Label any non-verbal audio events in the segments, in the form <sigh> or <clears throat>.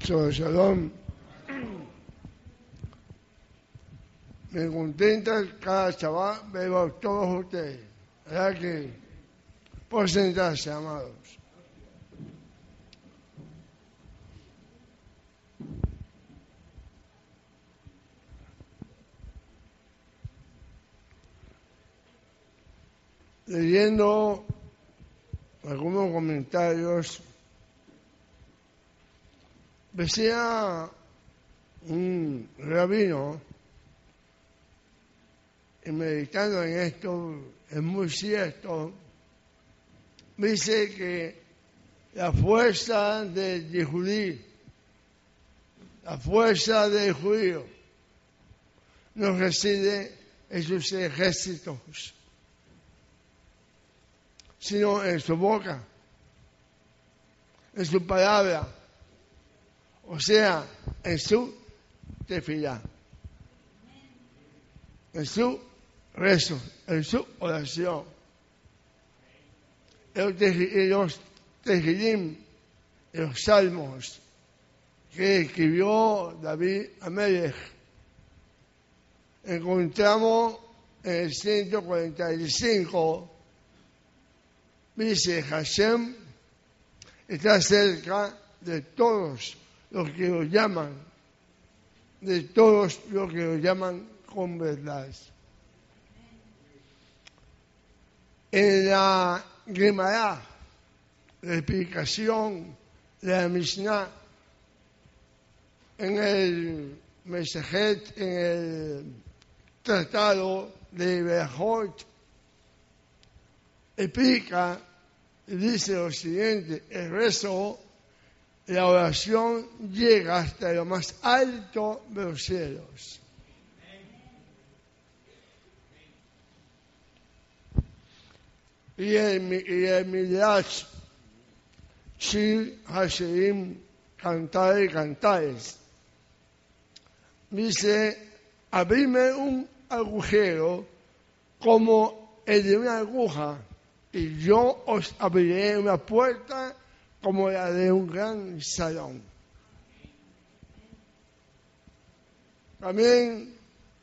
Shalom. Me contenta cada chaval veo a todos ustedes. ¿Verdad que? Por sentarse, amados. Leyendo algunos comentarios decía un rabino, y meditando en esto, es muy cierto, dice que la fuerza del Yehudí, la fuerza del judío, no reside en sus ejércitos, sino en su boca, en su palabra o sea, en su tefilá, en su rezo, en su oración. Los tejilim, los salmos que escribió David Amelech, encontramos en el 145, dice Hashem está cerca de todos los que lo llaman, de todos los que lo llaman con verdad. En la Gemara, la explicación de la Mishnah, en el Mesajet, en el Tratado de Berhot, explica y dice lo siguiente, el rezo la oración llega hasta lo más alto de los cielos. Y el, y el Midrash, Shir cantar y cantares, dice, abrime un agujero como el de una aguja y yo os abriré una puerta como la de un gran salón. También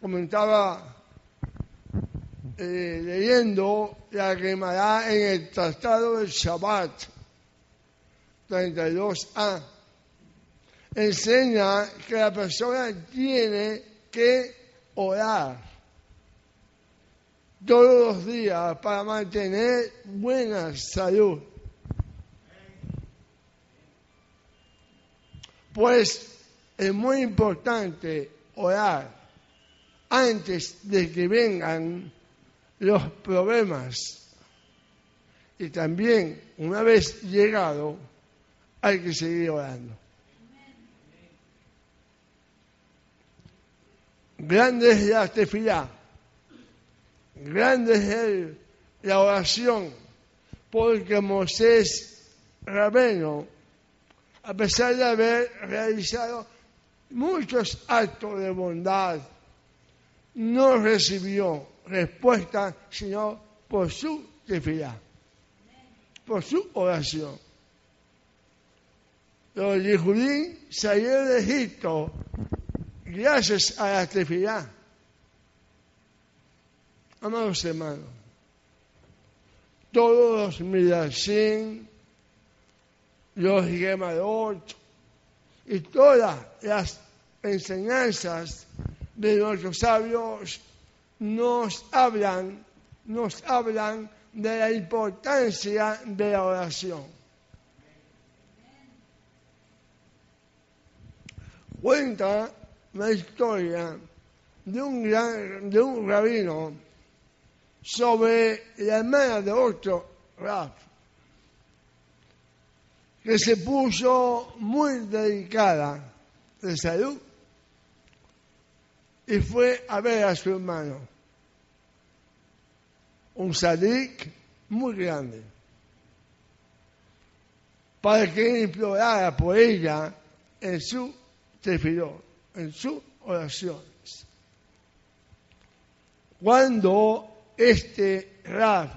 comentaba eh, leyendo la quemará en el Tratado del Shabbat 32a. Enseña que la persona tiene que orar todos los días para mantener buena salud. Pues es muy importante orar antes de que vengan los problemas. Y también, una vez llegado, hay que seguir orando. Grande es la tefilá, grande es la oración, porque Moisés Rabeno a pesar de haber realizado muchos actos de bondad, no recibió respuesta sino por su tefilá, por su oración. Los judíos salieron de Egipto gracias a la tefilá. Amados hermanos, todos los midrashim, los Gemarot y todas las enseñanzas de nuestros sabios nos hablan, nos hablan de la importancia de la oración. Cuenta la historia de un, gran, de un rabino sobre la hermana de otro rab que se puso muy delicada de salud y fue a ver a su hermano, un sadik muy grande, para que implorara por ella en su tefiló, en sus oraciones. Cuando este Rab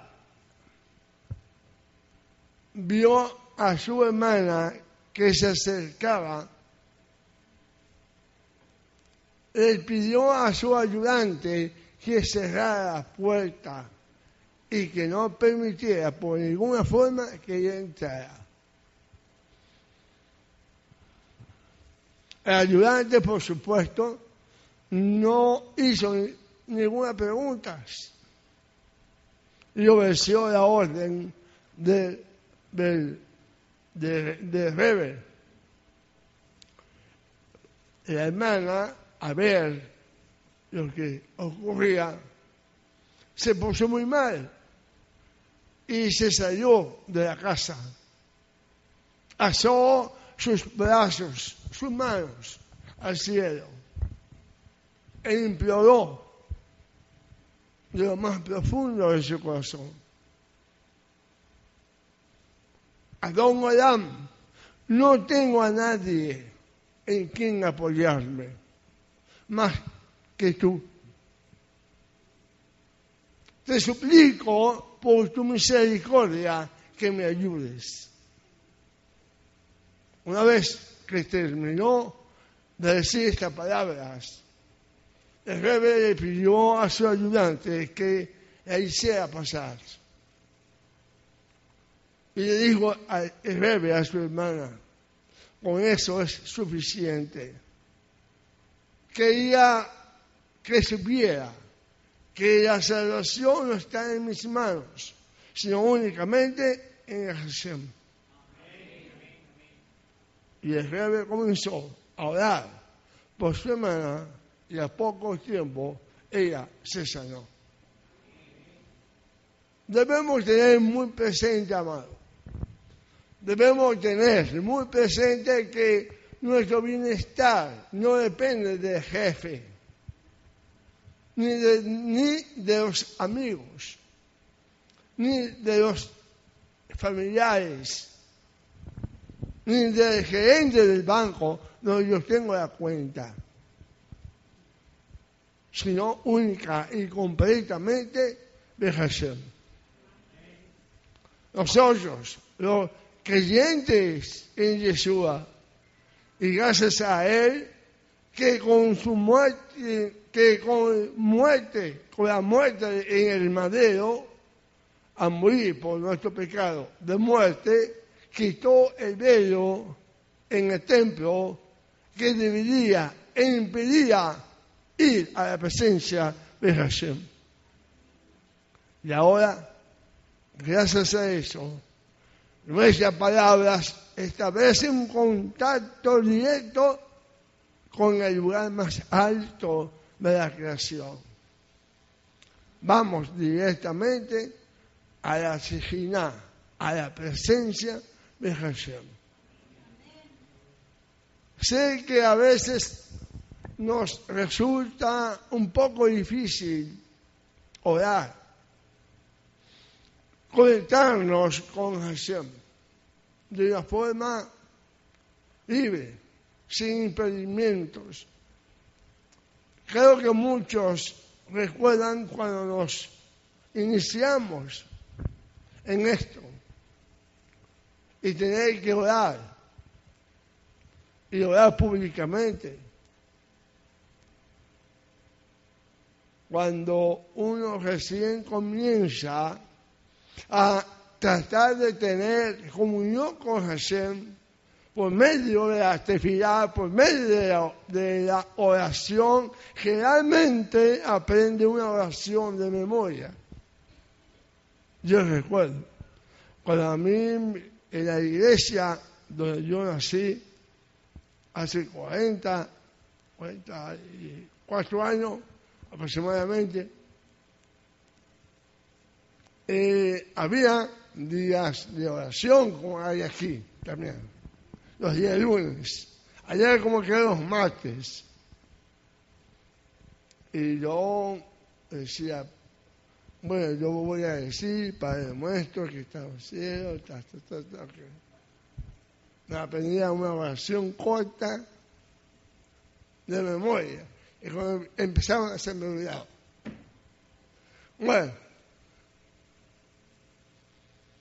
vio a su hermana que se acercaba le pidió a su ayudante que cerrara la puerta y que no permitiera por ninguna forma que ella entrara. El ayudante, por supuesto, no hizo ninguna pregunta y obedeció la orden de, de, de, de La hermana, a ver lo que ocurría, se puso muy mal y se salió de la casa. Asó sus brazos, sus manos al cielo e imploró de lo más profundo de su corazón. Adón Adam, no tengo a nadie en quien apoyarme, más que tú. Te suplico por tu misericordia que me ayudes. Una vez que terminó de decir estas palabras, el rey le pidió a su ayudante que la hiciera pasar. Y le dijo al rey a su hermana, con eso es suficiente. Quería que supiera que la salvación no está en mis manos, sino únicamente en Hashem. Y el rey comenzó a orar por su hermana y a poco tiempo ella se sanó. Debemos tener muy presente, amado. Debemos tener muy presente que nuestro bienestar no depende del jefe, ni de, ni de los amigos, ni de los familiares, ni del gerente del banco donde yo tengo la cuenta sino única y completamente de Hashem. Nosotros, los creyentes en Yeshua, y gracias a Él, que con su muerte, que con muerte, con la muerte en el madero, a morir por nuestro pecado de muerte, quitó el velo en el templo que dividía e impedía ir a la presencia de Hashem. Y ahora, gracias a eso, nuestras palabras establecen un contacto directo con el lugar más alto de la creación. Vamos directamente a la Sejina, a la presencia de Hashem. Sé que a veces nos resulta un poco difícil orar, conectarnos con Hashem de una forma libre, sin impedimentos. Creo que muchos recuerdan cuando nos iniciamos en esto y tener que orar y orar públicamente cuando uno recién comienza a tratar de tener comunión con Hashem por medio de la tefilá, por medio de la, oración, generalmente aprende una oración de memoria. Yo recuerdo, cuando a mí en la iglesia donde yo nací, hace 40, 44 años, aproximadamente, eh, había días de oración como hay aquí también, los días lunes. Allá como que los martes. Y yo decía, bueno, yo voy a decir, Padre nuestro que está en el cielo, ta, ta, me aprendía una oración corta de memoria y cuando empezaron a hacerme olvidado. Bueno,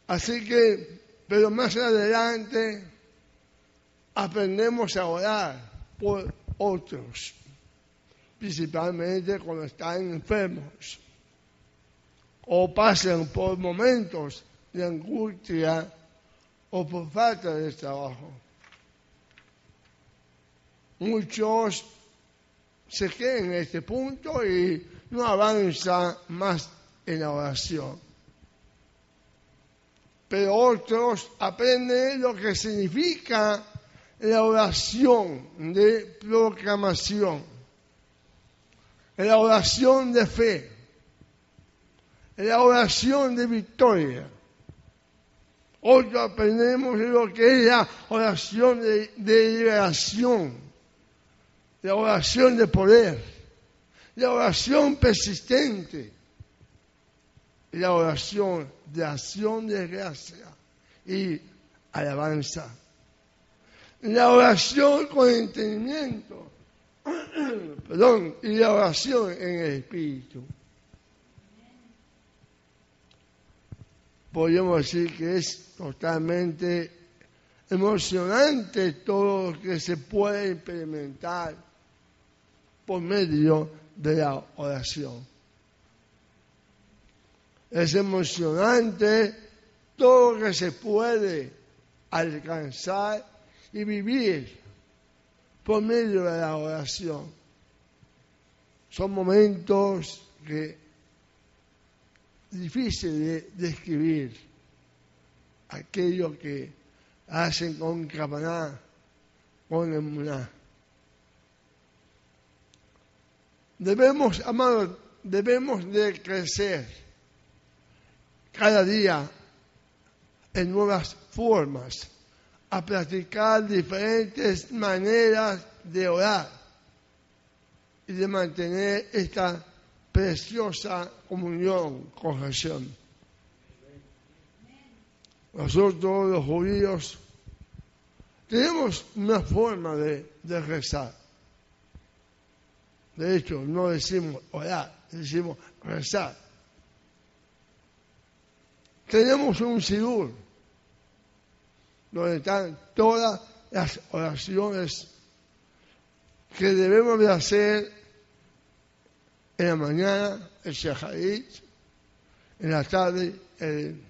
así que, pero más adelante aprendemos a orar por otros, principalmente cuando están enfermos o pasan por momentos de angustia o por falta de trabajo. Muchos se quedan en este punto y no avanzan más en la oración. Pero otros aprenden lo que significa la oración de proclamación, la oración de fe, la oración de victoria. Hoy aprendemos lo que es la oración de, liberación, la oración de poder, la oración persistente, la oración de acción de gracia y alabanza. La oración con entendimiento, <clears throat> perdón, y la oración en el Espíritu. podríamos decir que es totalmente emocionante todo lo que se puede implementar por medio de la oración. Es emocionante todo lo que se puede alcanzar y vivir por medio de la oración. Son momentos que difícil de describir aquello que hacen con Capaná, con Emuná. Debemos, amados, debemos de crecer cada día en nuevas formas, a practicar diferentes maneras de orar y de mantener esta preciosa comunión con Jesús. Nosotros los judíos tenemos una forma de, rezar. De hecho, no decimos orar, decimos rezar. Tenemos un sidur donde están todas las oraciones que debemos de hacer en la mañana el Shahadit, en la tarde el,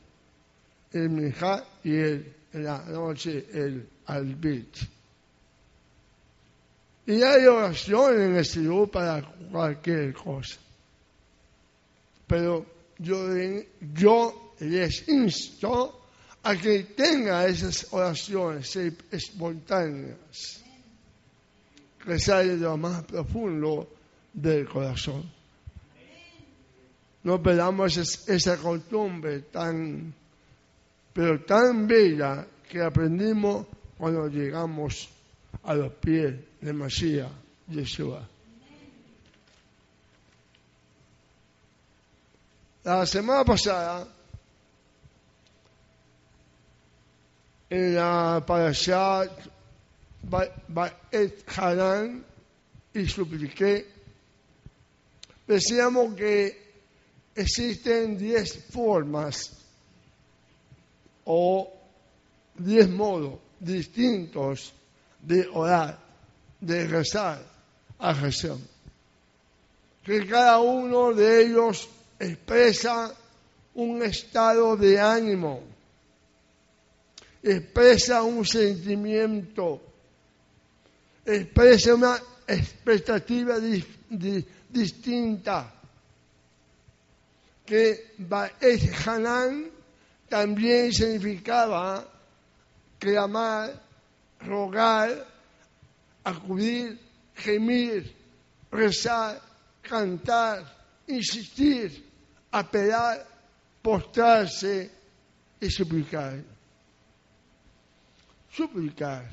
el y el, en la noche el Albit. Y hay oración en el Señor para cualquier cosa. Pero yo, yo les insto a que tenga esas oraciones espontáneas que salen de lo más profundo del corazón no perdamos esa costumbre tan, pero tan bella que aprendimos cuando llegamos a los pies de Masías, Yeshua. La semana pasada, en la Parashat Baet Haran, y supliqué, decíamos que existen diez formas o diez modos distintos de orar, de rezar a Jesús. Que cada uno de ellos expresa un estado de ánimo, expresa un sentimiento, expresa una expectativa distinta que Baet Hanan también significaba clamar, rogar, acudir, gemir, rezar, cantar, insistir, apelar, postrarse y suplicar. Suplicar.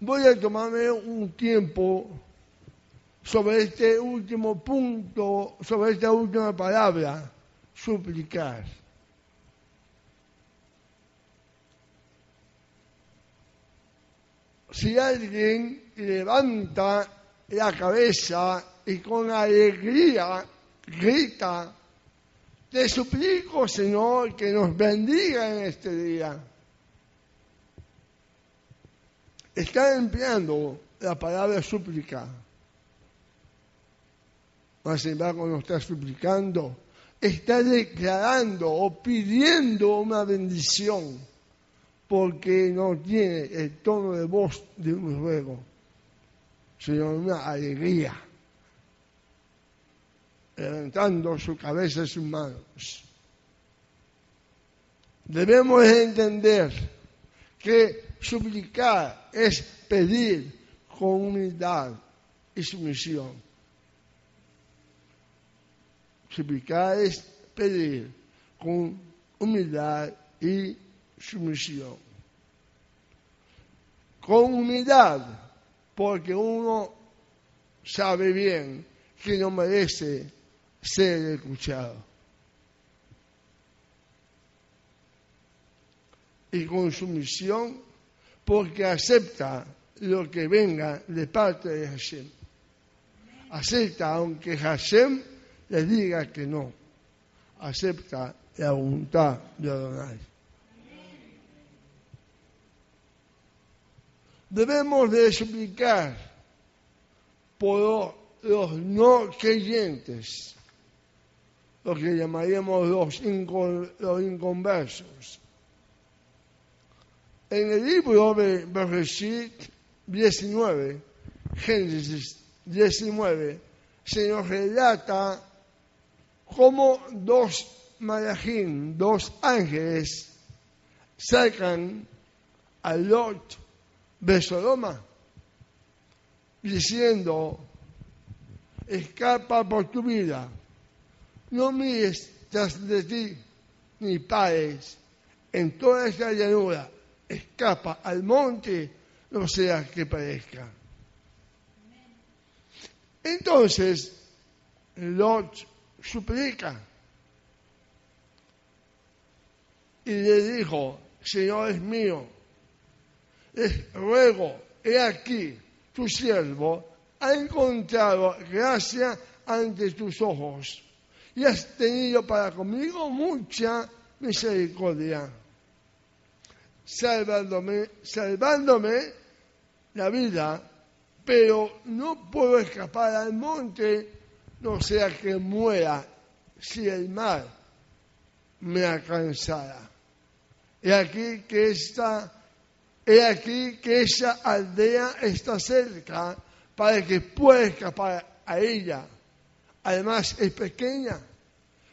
Voy a tomarme un tiempo sobre este último punto, sobre esta última palabra, suplicar. Si alguien levanta la cabeza y con alegría grita, te suplico, Señor, que nos bendiga en este día. Está empleando la palabra súplica. Mas sin embargo no está suplicando, está declarando o pidiendo una bendición porque no tiene el tono de voz de un ruego, sino una alegría, levantando su cabeza y sus manos. Debemos entender que suplicar es pedir con humildad y sumisión. Suplicar es pedir con humildad y sumisión. Con humildad, porque uno sabe bien que no merece ser escuchado. Y con sumisión, porque acepta lo que venga de parte de Hashem. Acepta, aunque Hashem le diga que no. Acepta la voluntad de Adonai. Debemos de por los no creyentes, lo que llamaríamos los, inconversos. En el libro de Bereshit 19, Génesis 19, se nos relata cómo dos malachim, dos ángeles, sacan a Lot de Sodoma, diciendo, escapa por tu vida, no mires tras de ti, ni pares. En toda esta llanura, escapa al monte, no sea que parezca. Entonces, Lot suplica y le dijo, Señor es mío, les ruego, he aquí, tu siervo ha encontrado gracia ante tus ojos y has tenido para conmigo mucha misericordia, salvándome, salvándome la vida, pero no puedo escapar al monte, no sea que muera si el mar me alcanzara. Aquí que esta He aquí que esa aldea está cerca para que pueda escapar a ella. Además es pequeña.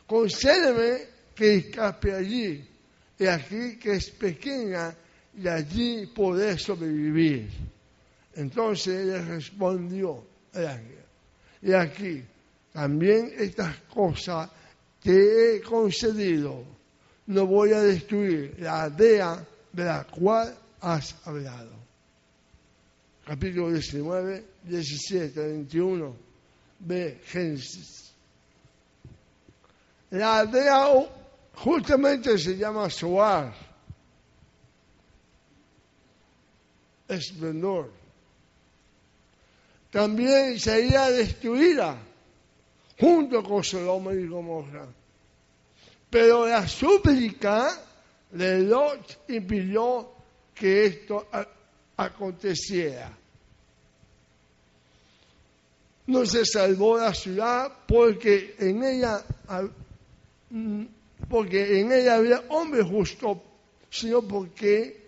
Concédeme que escape allí. He aquí que es pequeña y allí poder sobrevivir. Entonces le respondió. Y aquí también estas cosas que he concedido. No voy a destruir la aldea de la cual has hablado. Capítulo 19, 17, 21 de Génesis. La aldea justamente se llama Soar, esplendor. También sería destruida junto con Sodoma y Gomorra. Pero la súplica de Lot impidió que esto aconteciera. No se salvó la ciudad porque en ella, mm, porque en ella había hombre justo, sino porque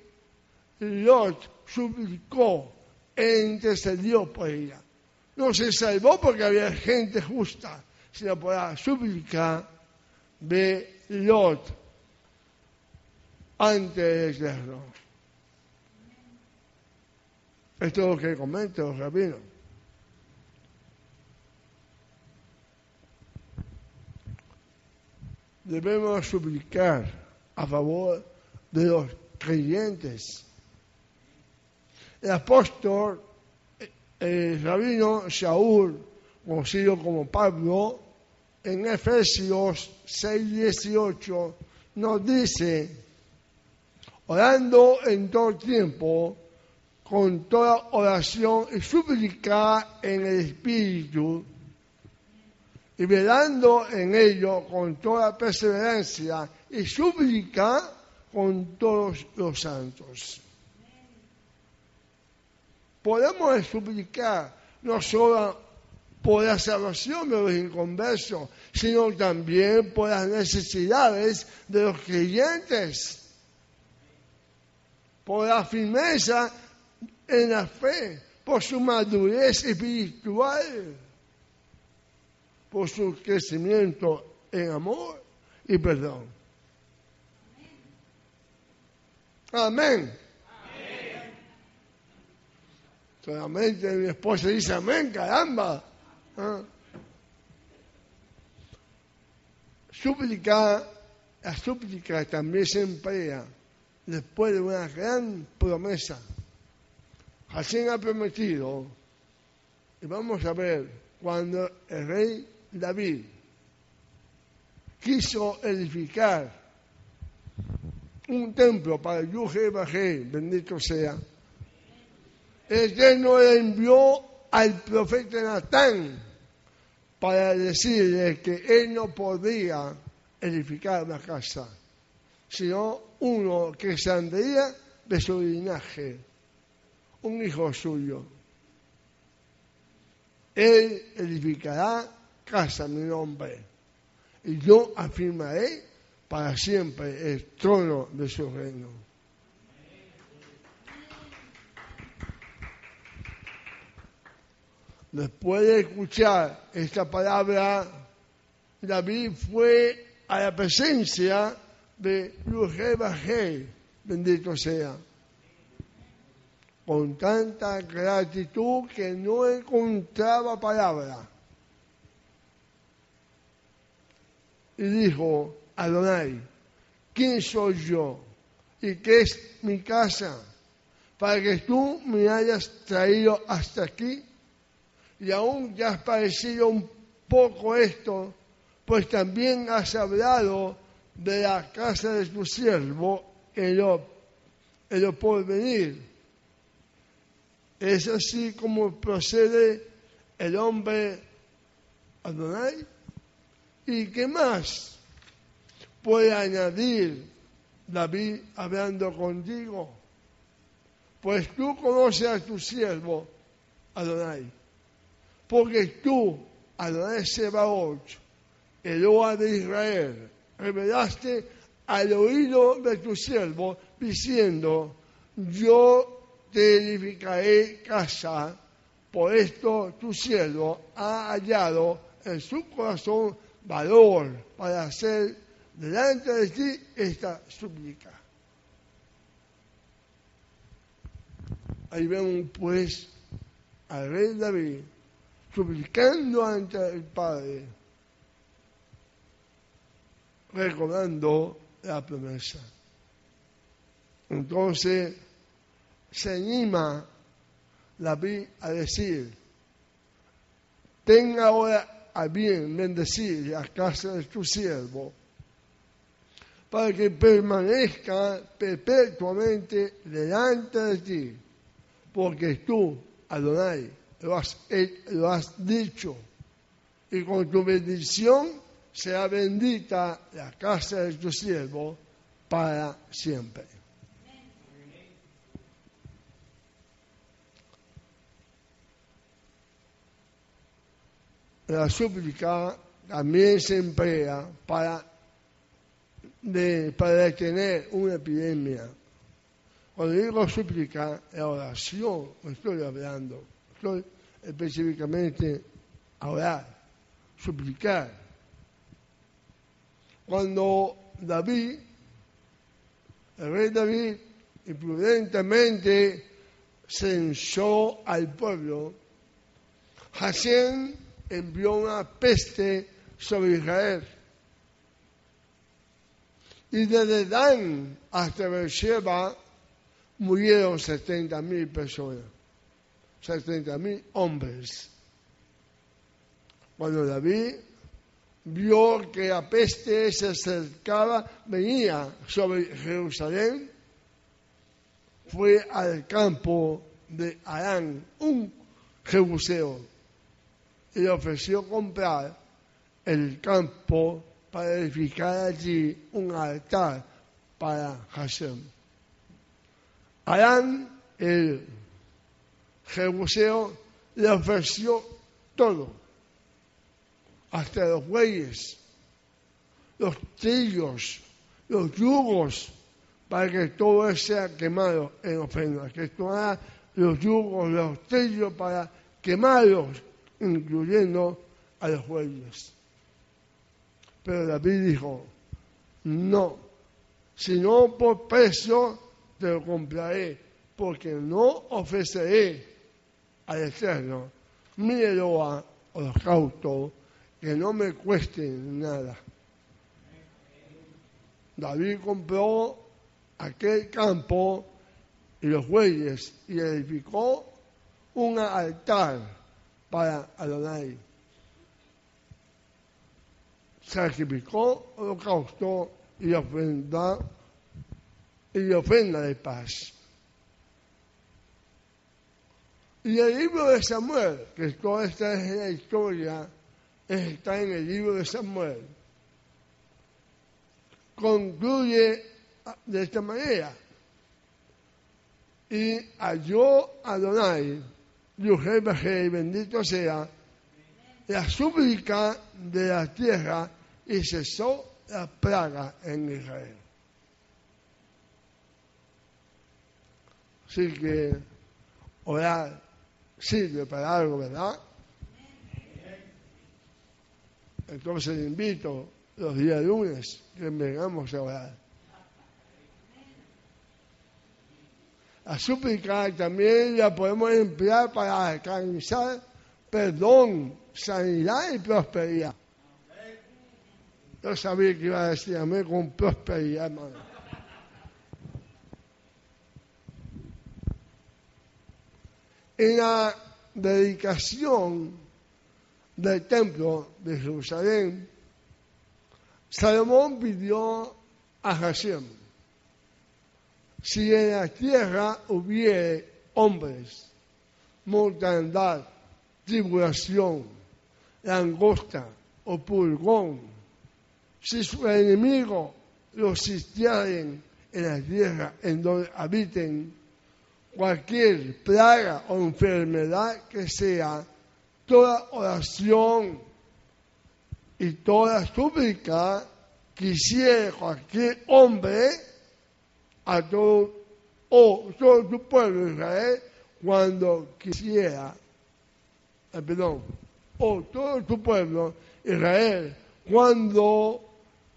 Lot suplicó e intercedió por ella. No se salvó porque había gente justa, sino por la de Lot antes de Eterno. Esto es lo que comenta los. Debemos suplicar a favor de los creyentes. El apóstol, el rabino Shaul, conocido como Pablo, en Efesios 6:18 nos dice, orando en todo tiempo, con toda oración y súplica en el Espíritu, y velando en ello con toda perseverancia y súplica con todos los santos. podemos suplicar no solo por la salvación de los inconversos, sino también por las necesidades de los creyentes, por la firmeza en la fe, por su madurez espiritual, por su crecimiento en amor y perdón. Amén. Solamente mi esposa dice amén, caramba. ¿Ah? Súplica, la súplica también se emplea después de una gran promesa. Hashem ha prometido, y vamos a ver, cuando el rey David quiso edificar un templo para Yuhe Bajé, bendito sea, el Eterno le envió al profeta Natán para decirle que él no podía edificar una casa, sino uno que saldría de su linaje, un hijo suyo. Él edificará casa mi nombre, y yo afirmaré para siempre el trono de su reino. Después de escuchar esta palabra, David fue a la presencia de Bajé, bendito sea, con tanta gratitud que no encontraba palabra. Y dijo, Adonai, ¿quién soy yo? ¿Y qué es mi casa? Para que tú me hayas traído hasta aquí y aún ya has parecido un poco esto, pues también has hablado de la casa de tu siervo en lo, en lo porvenir. Es así como procede el hombre Adonai. ¿Y qué más puede añadir David hablando contigo? Pues tú conoces a tu siervo Adonai porque tú, Adonai Sebaot, Eloa de Israel, revelaste al oído de tu siervo, diciendo, yo te edificaré casa, por esto tu siervo ha hallado en su corazón valor para hacer delante de ti esta súplica. Ahí vemos pues al rey David suplicando ante el Padre, recordando la promesa. Entonces se anima David a decir, tenga ahora a bien bendecir la casa de tu siervo, para que permanezca perpetuamente delante de ti, porque tú, Adonai, lo has, lo has dicho. Y con tu bendición sea bendita la casa de tu siervo para siempre. La súplica también se emplea para, de, para detener una epidemia. Cuando digo súplica, la oración, estoy hablando estoy específicamente a orar, suplicar. Cuando David, el rey David, imprudentemente censó al pueblo, Hashem envió una peste sobre Israel. Y desde Dan hasta Beersheba murieron 70 mil personas. 70 mil hombres. Cuando David vio que la peste se acercaba, venía sobre Jerusalén, fue al campo de Arán, un jebuseo, le ofreció comprar el campo para edificar allí un altar para Hashem. Arán, el Jebuseo le ofreció todo, hasta los bueyes, los trillos, los yugos, para que todo sea quemado en ofrenda, que tomara los yugos, los trillos para quemarlos, incluyendo a los bueyes. Pero David dijo, no, si no por precio te lo compraré, porque no ofreceré al Eterno mi a holocausto que no me cueste nada. David compró aquel campo y los bueyes y edificó un altar para Adonai. Sacrificó holocausto y ofrenda y ofrenda de paz. Y el libro de Samuel, que toda esta es la historia, está en el libro de Samuel, concluye de esta manera. Y halló Adonai, bendito sea, la súplica de la tierra y cesó la plaga en Israel. Así que orar sirve para algo, ¿verdad? Entonces invito los días lunes que vengamos a orar. Súplica también la podemos emplear para alcanzar perdón, sanidad y prosperidad. Yo sabía que iba a decir amén con prosperidad, hermano. En la dedicación del templo de Jerusalén, Salomón pidió a Hashem, si en la tierra hubiere hombres, mortandad, tribulación, langosta o pulgón, si su enemigo los sitiaren en la tierra en donde habiten, cualquier plaga o enfermedad que sea, toda oración y toda súplica que hiciera cualquier hombre a todo o todo tu pueblo Israel cuando quisiera, eh, perdón, o todo tu pueblo Israel cuando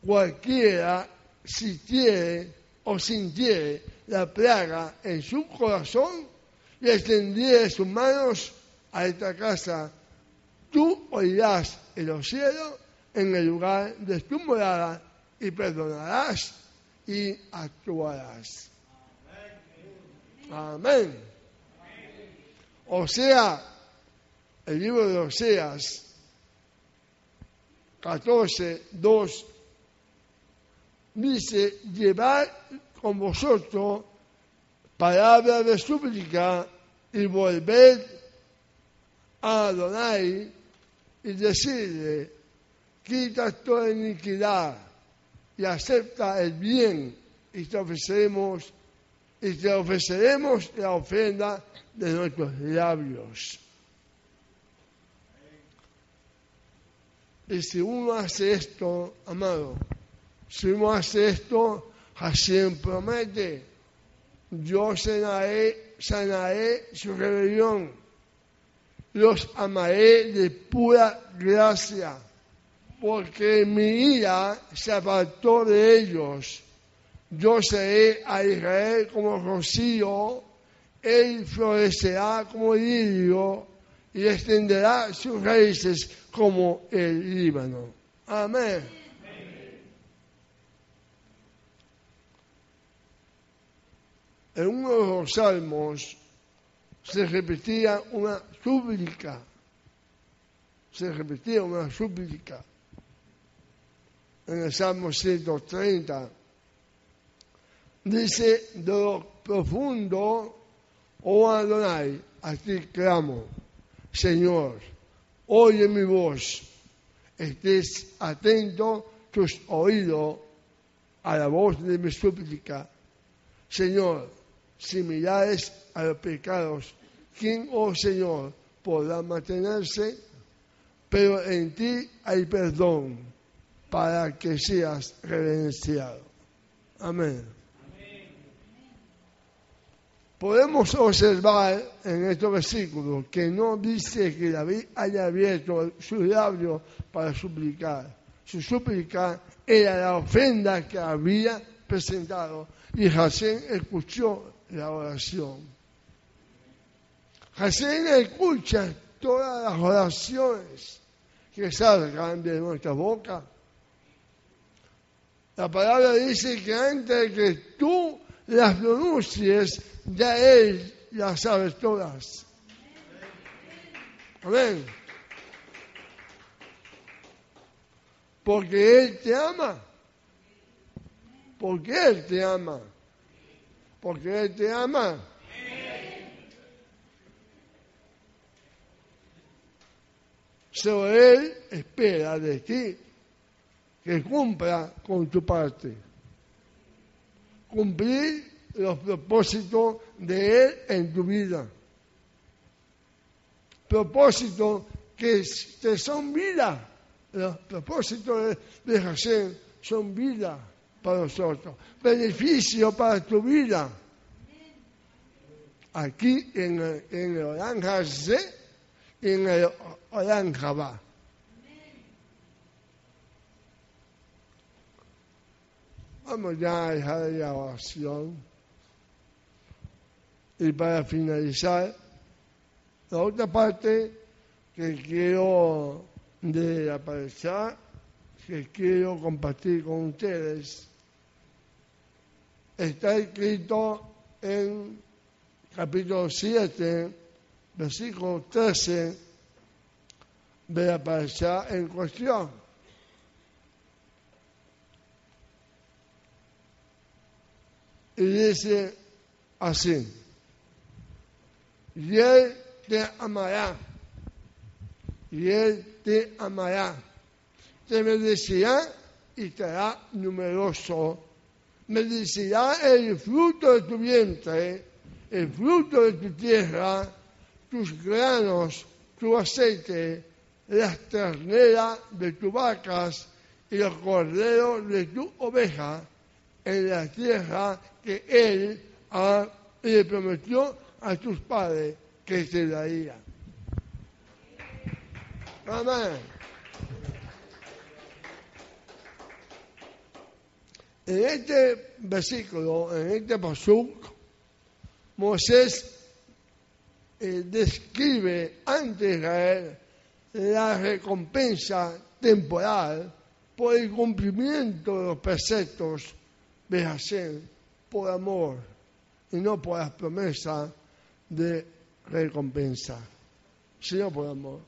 cualquiera sintiere o sintiere la plaga en su corazón y extendiere sus manos a esta casa, tú oirás en los cielos en el lugar de tu morada y perdonarás y actuarás. Amén. O sea, el libro de Oseas 14, 2 dice, llevad con vosotros palabra de súplica y volved a Adonai y decirle, quita toda iniquidad y acepta el bien y te ofreceremos y te ofreceremos la ofrenda de nuestros labios. Y si uno hace esto, amado, si uno hace esto, Hashem promete, yo sanaré, sanaré su rebelión, los amaré de pura gracia, porque mi ira se apartó de ellos. Yo seré a Israel como rocío, él florecerá como lirio y extenderá sus raíces como el Líbano. Amén. en uno de los salmos se repetía una súplica, se repetía una súplica. En el Salmo 130 dice, de lo profundo, oh Adonai, a ti clamo, Señor, oye mi voz, estés atento tus oídos a la voz de mi súplica. Señor, similares a los pecados ¿quién, oh Señor, podrá mantenerse? Pero en ti hay perdón para que seas reverenciado. Amén. Podemos observar en estos versículos que no dice que David haya abierto sus labios para suplicar. Su súplica era la ofrenda que había presentado y Hashem escuchó la oración. Hashem escucha todas las oraciones que salgan de nuestra boca. La palabra dice que antes de que tú las pronuncies, ya Él las sabe todas. Amén. Porque Él te ama. Porque Él te ama. Porque Él te ama. Solo Él espera de ti que cumpla con tu parte. Cumplir los propósitos de Él en tu vida. Propósitos que, son vida. Los propósitos de, de son vida para nosotros. Beneficio para tu vida. Aquí en, en el y en el Vamos ya a dejar la oración. Y para finalizar, la otra parte que quiero de aparecer, que quiero compartir con ustedes, está escrito en capítulo 7, versículo 13 de la en cuestión. Y dice así. Y Él te amará, y Él te amará, te bendecirá y te hará numeroso, bendecirá el fruto de tu vientre, el fruto de tu tierra, tus granos, tu aceite, las terneras de tus vacas y los corderos de tu oveja en la tierra que Él le prometió a tus padres que te daría. Amén. En este versículo, en este pasuk, Moisés eh, describe ante Israel la recompensa temporal por el cumplimiento de los preceptos de Hashem por amor y no por las promesas de recompensa, sino por amor,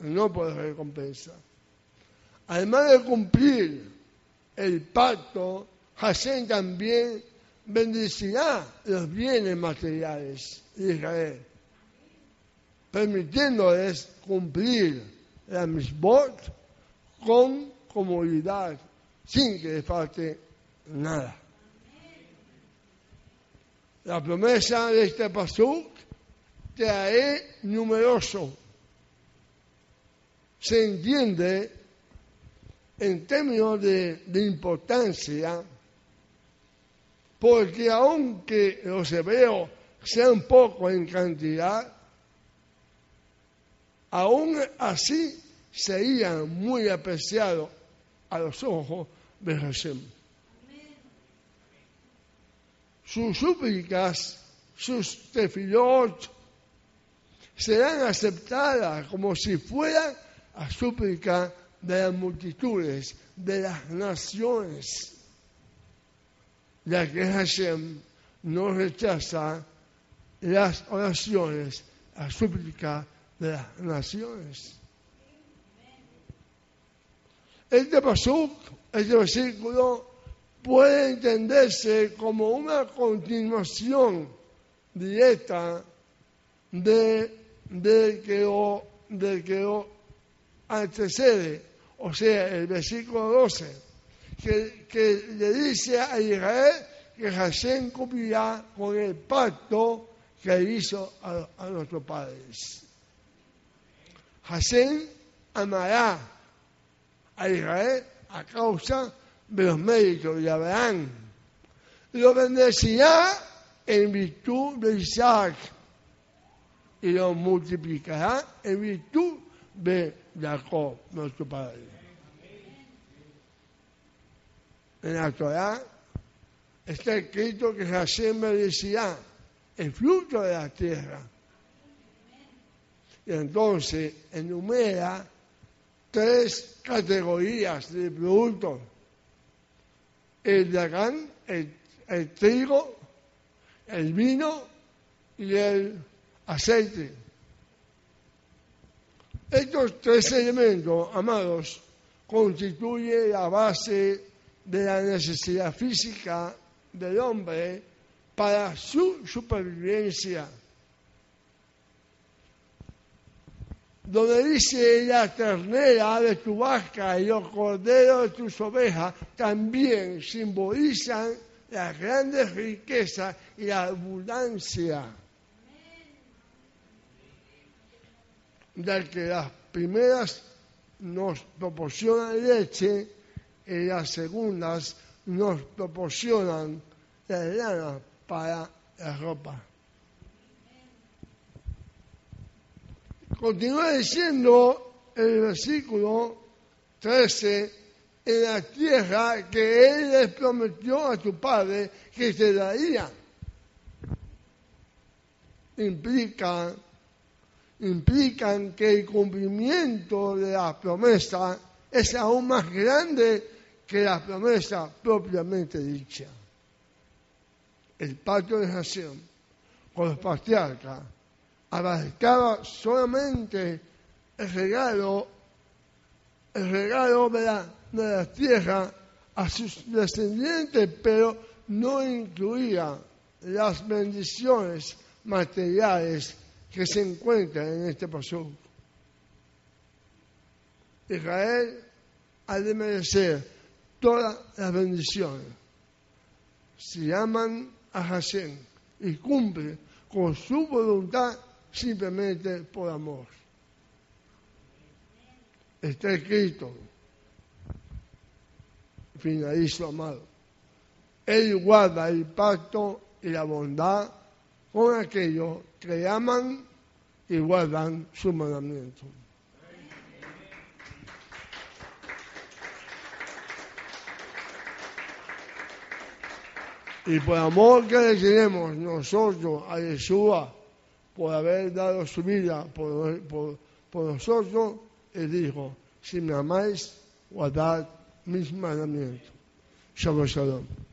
no por recompensa. Además de cumplir el pacto, Hashem también bendecirá los bienes materiales de Israel, permitiéndoles cumplir la misbot con comodidad, sin que les falte nada. La promesa de este pasuk te haré numeroso. Se entiende en términos de, importancia, porque aunque los hebreos sean pocos en cantidad, aún así serían muy apreciados a los ojos de Hashem. Sus súplicas, sus tefilot, serán aceptadas como si fueran a súplica de las multitudes, de las naciones, ya que Hashem no rechaza las oraciones a súplica de las naciones. Este paso, este versículo, puede entenderse como una continuación directa de del que lo, del que antecede, o sea, el versículo 12, que, que le dice a Israel que Hashem cumplirá con el pacto que hizo a, a nuestros padres. Hashem amará a Israel a causa de los méritos de Abraham. Lo bendecirá en virtud de Isaac y lo multiplicará en virtud de Jacob, nuestro padre. En la Torah está escrito que Hashem bendecirá el fruto de la tierra. Y entonces enumera tres categorías de productos. El dragán, el, el trigo, el vino y el aceite. Estos tres elementos, amados, constituyen la base de la necesidad física del hombre para su supervivencia. Donde dice la ternera de tu vaca y los corderos de tus ovejas, también simbolizan las grandes riquezas y la abundancia. Ya que las primeras nos proporcionan leche y las segundas nos proporcionan la lana para la ropa. Continúa diciendo el versículo 13, en la tierra que Él les prometió a tu padre que te daría. Implica, implican que el cumplimiento de la promesa es aún más grande que la promesa propiamente dicha. El pacto de Hashem con los patriarcas abarcaba solamente el regalo, el regalo de la, de tierra a sus descendientes, pero no incluía las bendiciones materiales que se encuentran en este paso. Israel ha de merecer todas las bendiciones. Si aman a Hashem y cumplen con su voluntad simplemente por amor. Está escrito, finalizo amado, Él guarda el pacto y la bondad con aquellos que aman y guardan su mandamiento. Y por amor que le tenemos nosotros a Yeshua, por haber dado su vida por, nosotros, Él dijo, si me amáis, guardad mis mandamientos. Shalom, shalom.